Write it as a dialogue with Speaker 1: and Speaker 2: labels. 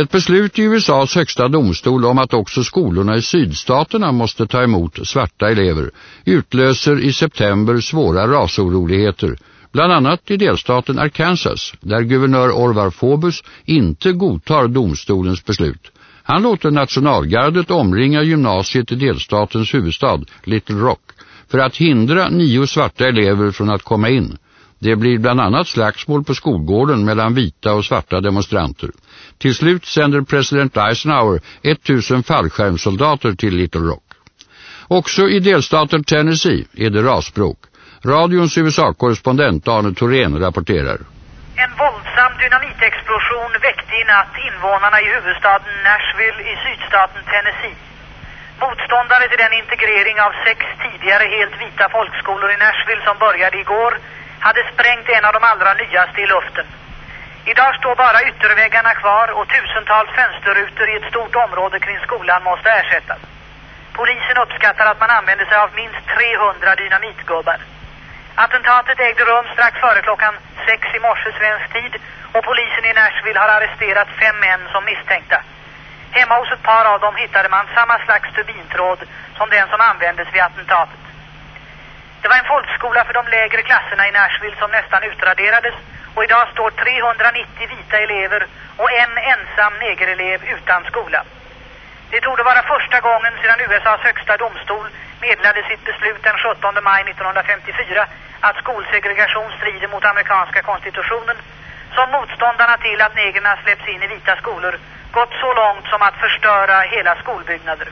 Speaker 1: Ett beslut i USAs högsta domstol om att också skolorna i sydstaterna måste ta emot svarta elever utlöser i september svåra rasoroligheter, bland annat i delstaten Arkansas, där guvernör Orvar Fobus inte godtar domstolens beslut. Han låter nationalgardet omringa gymnasiet i delstatens huvudstad, Little Rock, för att hindra nio svarta elever från att komma in. Det blir bland annat slagsmål på skolgården mellan vita och svarta demonstranter. Till slut sänder president Eisenhower 1000 fallskärmsoldater till Little Rock. Också i delstaten Tennessee är det rasbråk. Radions USA-korrespondent Arne Thorén rapporterar.
Speaker 2: En våldsam dynamitexplosion väckte i natt invånarna i huvudstaden Nashville i sydstaten Tennessee. Motståndare till den integrering av sex tidigare helt vita folkskolor i Nashville som började igår hade sprängt en av de allra nyaste i luften. Idag står bara ytterväggarna kvar och tusentals fönsterrutor i ett stort område kring skolan måste ersättas. Polisen uppskattar att man använder sig av minst 300 dynamitgubbar. Attentatet ägde rum strax före klockan sex i morse svensk tid och polisen i Nashville har arresterat fem män som misstänkta. Hemma hos ett par av dem hittade man samma slags turbintråd som den som användes vid attentatet. Var en folkskola för de lägre klasserna i Nashville som nästan utraderades och idag står 390 vita elever och en ensam negerelev utan skola. Det torde vara första gången sedan USAs högsta domstol meddelade sitt beslut den 17 maj 1954 att skolsegregation strider mot amerikanska konstitutionen som motståndarna till att negerna släpps in i vita skolor gått så långt som att förstöra hela skolbyggnader.